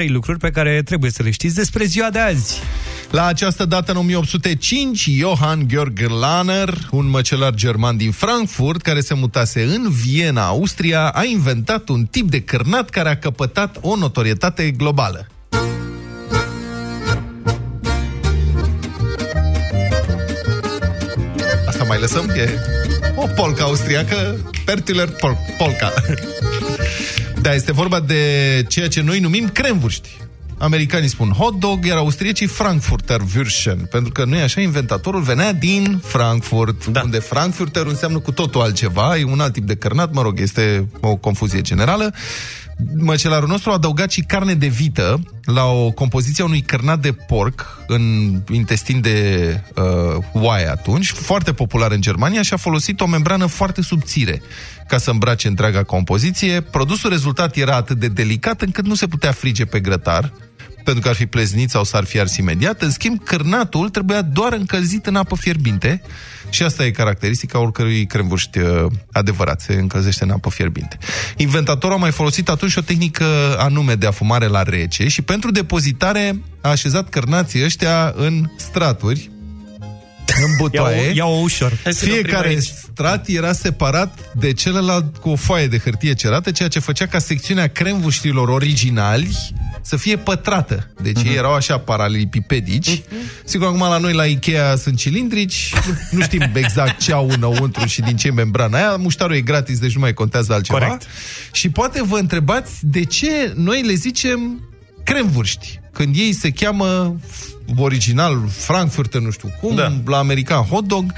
trei lucruri pe care trebuie să le știți despre ziua de azi. La această dată, în 1805, Johann Georg Lanner, un măcelar german din Frankfurt, care se mutase în Viena, Austria, a inventat un tip de cârnat care a căpătat o notorietate globală. Asta mai lăsăm? E o polca austriacă, Pertiller pol Polca. Da, este vorba de ceea ce noi numim cremvurști. Americanii spun hot dog, iar austriecii Frankfurter Würschen, pentru că nu e așa, inventatorul venea din Frankfurt, da. unde Frankfurter înseamnă cu totul altceva, e un alt tip de cărnat, mă rog, este o confuzie generală. Măcelarul nostru a adăugat și carne de vită la o compoziție a unui cărnat de porc în intestin de uh, oaie atunci, foarte popular în Germania și a folosit o membrană foarte subțire ca să îmbrace întreaga compoziție. Produsul rezultat era atât de delicat încât nu se putea frige pe grătar, pentru că ar fi pleznit sau s-ar fi ars imediat. În schimb, cârnatul trebuia doar încălzit în apă fierbinte și asta e caracteristica oricărui cremvurști uh, adevărat, se încălzește în apă fierbinte. Inventatorul a mai folosit atunci o tehnică anume de afumare la rece și pentru depozitare a așezat cărnații ăștia în straturi, în butoaie. Ia-o, ia-o ușor. Fiecare strat era separat de celălalt cu o foaie de hârtie cerată, ceea ce făcea ca secțiunea cremvuștilor originali să fie pătrată. Deci uh-huh. ei erau așa paralelipipedici. Uh-huh. Sigur, acum la noi la Ikea sunt cilindrici, nu, nu știm exact ce au înăuntru și din ce membrana aia. Muștarul e gratis, deci nu mai contează altceva. Corect. Și poate vă întrebați de ce noi le zicem cremvurști, când ei se cheamă original Frankfurter, nu știu cum, da. la american hot dog,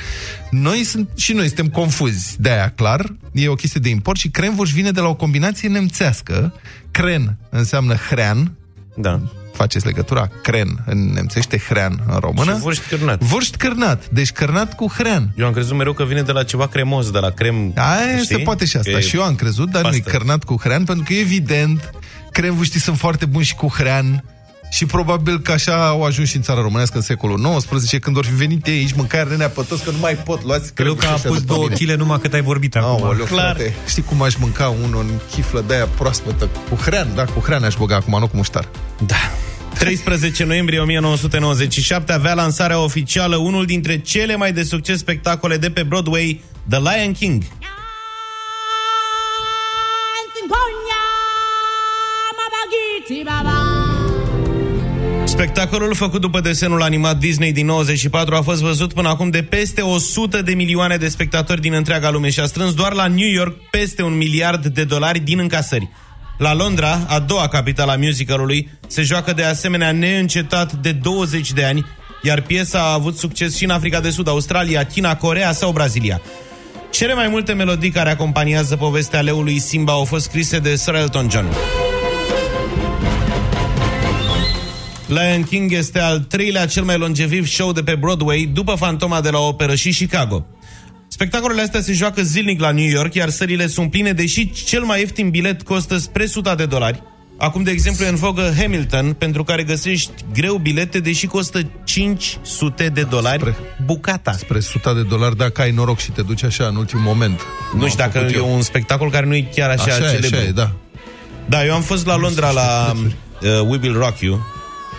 noi sunt, și noi suntem confuzi. De aia, clar, e o chestie de import și cremvurș vine de la o combinație nemțească. Cren înseamnă hrean, Da. faceți legătura, cren în nemțește, hrean în română. Și vârști cârnat. Vârști cârnat, deci cârnat cu hrean. Eu am crezut mereu că vine de la ceva cremos, de la crem... Aia știi? se poate și asta. Că e Și eu am crezut, dar nu e pastă. cărnat cu hrean, pentru că evident cremvuștii sunt foarte buni și cu hrean și probabil că așa au ajuns și în țara românească în secolul XIX, când ori fi venit ei aici, mâncarea nenea pe toți, că nu mai pot, luați Cred că a cremvuștii pus ăștia două după mine. chile numai cât ai vorbit acum. Aoleu, frate, știi cum aș mânca unul în chiflă de aia proaspătă, cu hrean, da, cu hrean aș băga acum, nu cu muștar. Da. 13 noiembrie 1997 avea lansarea oficială unul dintre cele mai de succes spectacole de pe Broadway, The Lion King. Spectacolul făcut după desenul animat Disney din 94 a fost văzut până acum de peste 100 de milioane de spectatori din întreaga lume și a strâns doar la New York peste un miliard de dolari din încasări. La Londra, a doua capitală a musicalului, se joacă de asemenea neîncetat de 20 de ani, iar piesa a avut succes și în Africa de Sud, Australia, China, Corea sau Brazilia. Cele mai multe melodii care acompaniază povestea leului Simba au fost scrise de Sir Elton John. Lion King este al treilea cel mai longeviv show de pe Broadway după Fantoma de la Operă și Chicago. Spectacolele astea se joacă zilnic la New York, iar sările sunt pline, deși cel mai ieftin bilet costă spre 100 de dolari. Acum, de exemplu, e în vogă Hamilton, pentru care găsești greu bilete, deși costă 500 de dolari Spre- bucata. Spre 100 de dolari dacă ai noroc și te duci așa în ultimul moment. Nu știu dacă e un spectacol care nu e chiar așa, Așa, e, celebru. așa e, da. Da, eu am fost la Londra la uh, We Will Rock You,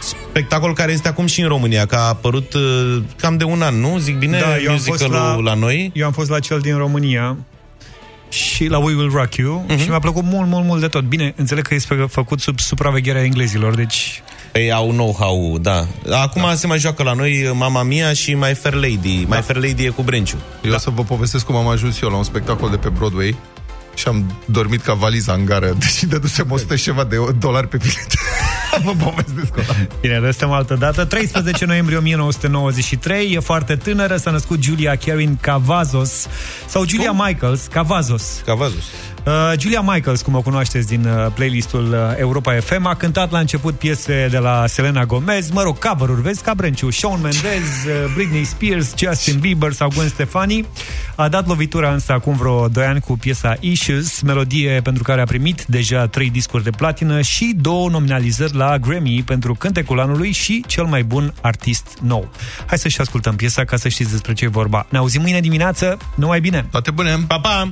spectacol care este acum și în România, că a apărut uh, cam de un an, nu? Zic bine, Da, eu am fost musicalul la- la noi. Eu am fost la cel din România și la We Will Rock You Mhm. și mi-a plăcut mult, mult, mult de tot. Bine, înțeleg că este făcut sub supravegherea englezilor, deci Ei au know-how, da. Acum da. se mai joacă la noi Mama Mia și My Fair Lady. Da. My Fair Lady e cu Brenciu. Eu da. o să vă povestesc cum am ajuns eu la un spectacol de pe Broadway și am dormit ca valiza în gară, deși dădusem 100 și ceva de dolari pe bilet. Vă povestesc ăla. Bine, lăsăm altă dată. 13 noiembrie 1993, e foarte tânără, s-a născut Julia Karen Cavazos sau Julia cum? Michaels Cavazos. Cavazus. Uh, Julia Michaels, cum o cunoașteți din uh, playlistul uh, Europa FM, a cântat la început piese de la Selena Gomez, mă rog, cover-uri, vezi, ca Brenciu, Shawn Mendes, uh, Britney Spears, Justin Bieber sau Gwen Stefani. A dat lovitura însă acum vreo 2 ani cu piesa Issues, melodie pentru care a primit deja 3 discuri de platină și două nominalizări la Grammy pentru cântecul anului și cel mai bun artist nou. Hai să și ascultăm piesa ca să știți despre ce e vorba. Ne auzim mâine dimineață, numai bine! Toate bune! Pa, pa!